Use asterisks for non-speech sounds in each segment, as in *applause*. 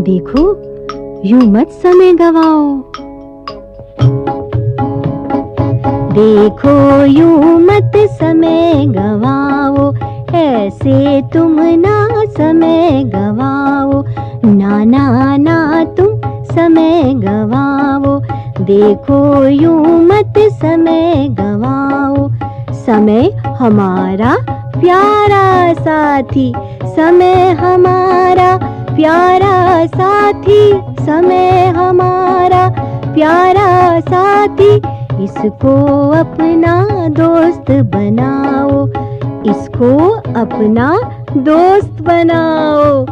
देखो, यूँ मत समय गवाओ देखो, यूँ मत समय गवाओ ऐसे तुम ना समय गवाओ ना ना ना तुम समय गवाओ देखो, यूँ मत समय गवाओ समय हमारा प्यारा साथी, समय हमारा प्यारा साथी, समय हमारा। प्यारा साथी, इसको अपना दोस्त बनाओ। इसको अपना दोस्त बनाओ।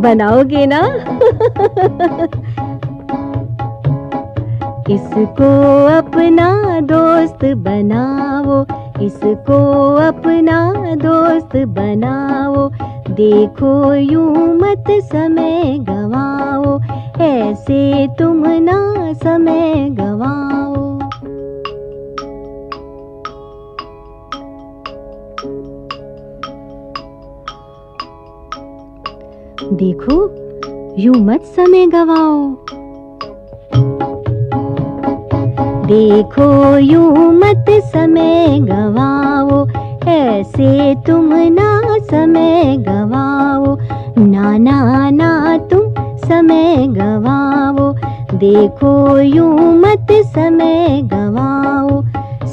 बनाओगे ना? *laughs* इसको अपना दोस्त बनाओ। इसको अपना दोस्त बनाओ। देखो यूँ मत समय गवाओ, ऐसे तुम ना समय गवाओ। देखो, यूँ मत समय गवाओ। देखो, यूँ मत समय गवाओ ऐसे तुम ना समय गवाओ। ना ना ना तुम समय गवाओ। देखो यूँ मत समय गवाओ।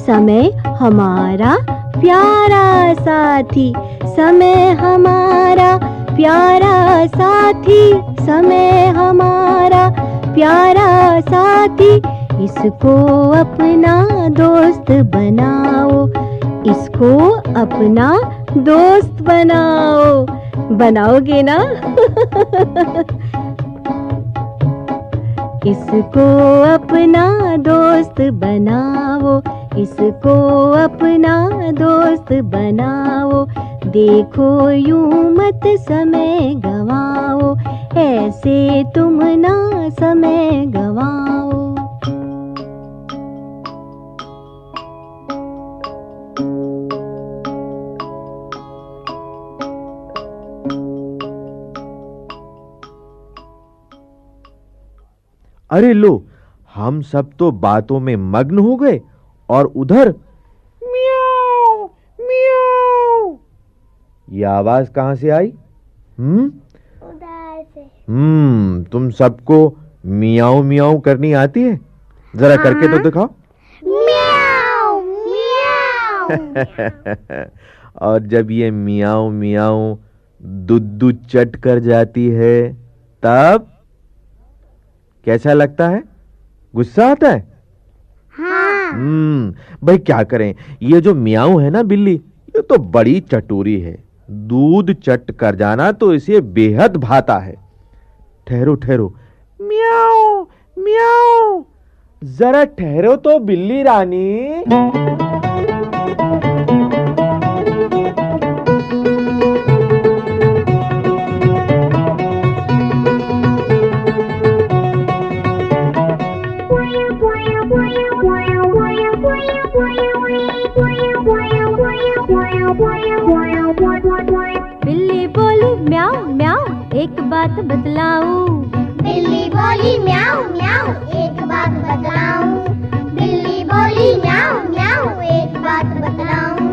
समय हमारा प्यारा साथी। समय हमारा प्यारा साथी। समय हमारा प्यारा साथी। इसको अपना दोस्त बनाओ। इसको अपना दोस्त बनाओ। बनाओगे ना? *laughs* इसको अपना दोस्त बनाओ। इसको अपना दोस्त बनाओ। देखो यूँ मत समय गवाओ। ऐसे तुम ना समय गवाओ। अरे लो हम सब तो बातों में मग्न हो गए और उधर मियाओ मियाओ ये आवाज़ कहाँ से आई? हम्म? उधर से। हम्म तुम सबको मियाओ मियाओ करनी आती है? जरा करके तो दिखाओ। म्याऊ म्याऊ। *laughs* और जब ये मियाओ मियाओ दुद्दू चट कर जाती है तब कैसा लगता है? गुस्सा आता है? हाँ। हम्म भाई क्या करें? ये जो मियाऊ है ना बिल्ली ये तो बड़ी चटूरी है। दूध चट कर जाना तो इसे बेहद भाता है। ठहरो ठहरो। मियाऊ मियाऊ। जरा ठहरो तो बिल्ली रानी। बिल्ली बोली म्याऊ म्याऊ एक बात बतलाऊं। बिल्ली बोली म्याऊ म्याऊ एक बात बतलाऊं। बिल्ली बोली म्याऊ म्याऊ एक बात बतलाऊं।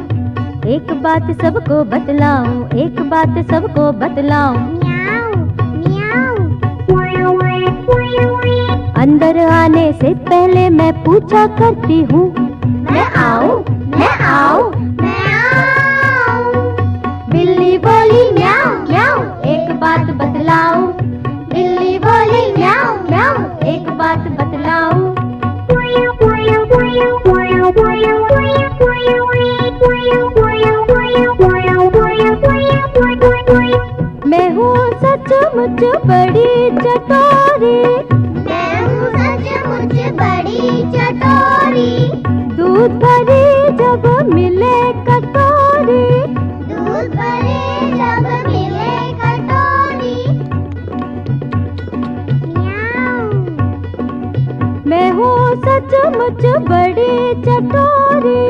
एक बात सबको बतलाऊं एक बात सबको बतलाऊं। अंदर आने से पहले मैं पूछा करती हूँ मैं आऊँ मैं आऊँ। बोली म्याऊ म्याऊ एक बात बतलाऊं। बिल्ली बोली म्याऊ म्याऊ एक बात बतलाऊं। मैं हूँ सचमुच बड़ी चटोरी। मैं हूँ सचमुच बड़ी चटोरी। दूध भरी जब मिले सचमुच बड़ी चटोरी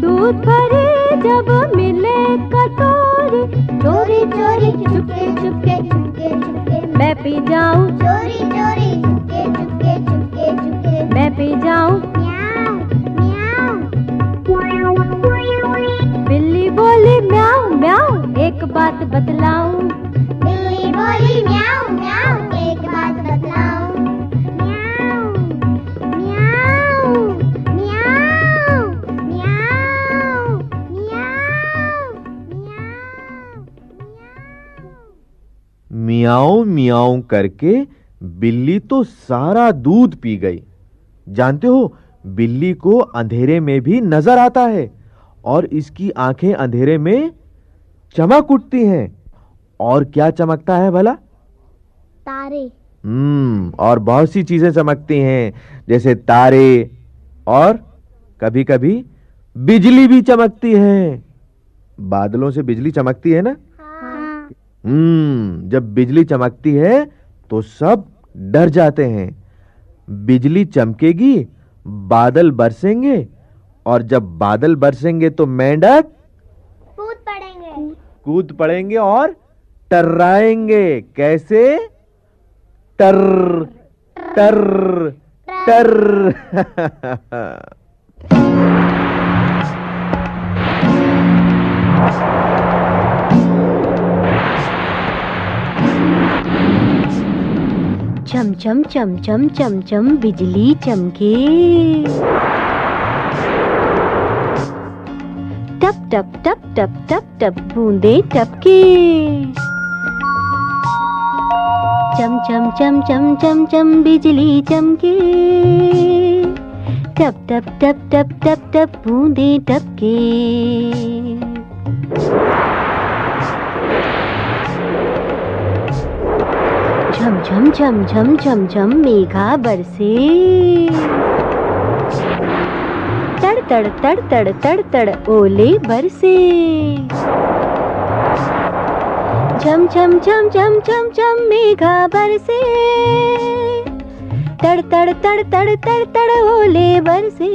दूध भरी जब मिले कटोरी। चोरी चोरी। मियाऊं मियाऊं करके बिल्ली तो सारा दूध पी गई। जानते हो बिल्ली को अंधेरे में भी नज़र आता है और इसकी आँखें अंधेरे में चमक उठती हैं। और क्या चमकता है भला? तारे। हम्म और बहुत सी चीज़ें चमकती हैं जैसे तारे और कभी-कभी बिजली भी चमकती है। बादलों से बिजली चमकती है ना? हम्म जब बिजली चमकती है तो सब डर जाते हैं। बिजली चमकेगी बादल बरसेंगे और जब बादल बरसेंगे तो मेंढक कूद पड़ेंगे। कूद पड़ेंगे और टर्राएँगे। कैसे? टर टर टर चम चम चम चम बिजली चमके टप टप टप टप टप टप बूंदे टपके चम चम चम चम चम चम बिजली चमके टप टप टप टप टप टप बूंदे टपके झम झम झम झम झम झम मेघा बरसे तड़ तड़ तड़ तड़ तड़ तड़ ओले बरसे झम झम झम झम झम झम मेघा बरसे तड़ तड़ तड़ तड़ तड़ तड़ ओले बरसे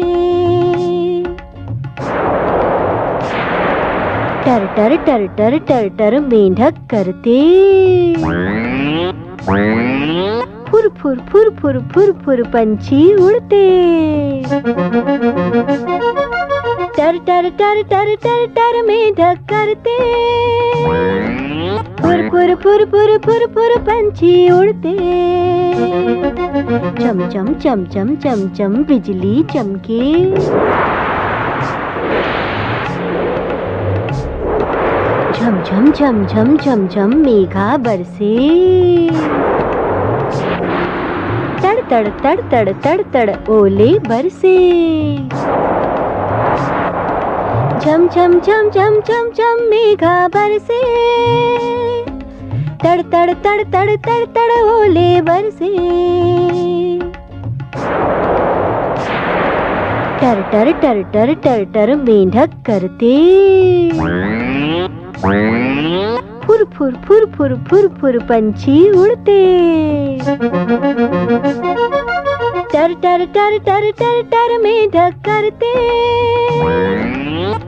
टर टर टर टर टर टर मेंढक करते फुर फुर फुर फुर फुर फुर पंछी उड़ते टर टर टर टर टर टर मेढक करते फुर फुर फुर फुर फुर फुर पंछी उड़ते चम चम चम चम चम चम बिजली चमके झम झम झम झम झम मेघा बरसे तड़ तड़ तड़ तड़ तड़ तड़ ओले बरसे झम झम झम झम झम झम मेघा बरसे तड़ तड़ तड़ तड़ तड़ तड़ ओले बरसे टर टर टर टर टर टर मेंढक करते फुर फुर फुर फुर फुर फुर पंछी उड़ते। टर टर टर टर टर टर मेढक करते।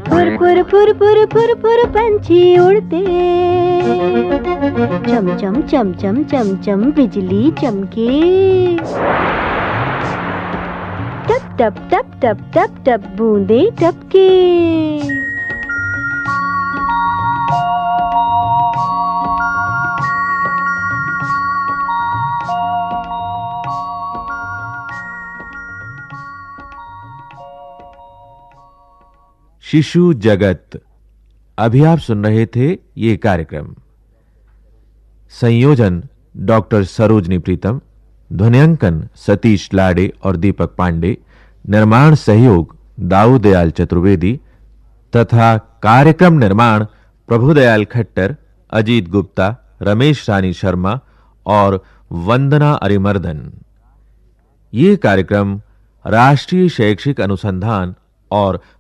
फुर फुर फुर फुर फुर फुर पंछी उड़ते। चम चम चम चम चम चम बिजली चमके। टप टप टप टप टप टप बूंदे टपके। शिशु जगत। अभी आप सुन रहे थे ये कार्यक्रम। संयोजन डॉक्टर सरोजनी प्रीतम ध्वनियांकन सतीश लाडे और दीपक पांडे, निर्माण सहयोग दाऊदयाल चतुर्वेदी, तथा कार्यक्रम निर्माण प्रभुदयाल खट्टर, अजीत गुप्ता, रमेश रानी शर्मा और वंदना अरिमर्दन। ये कार्यक्रम राष्ट्रीय शैक्षिक अनुसंधान और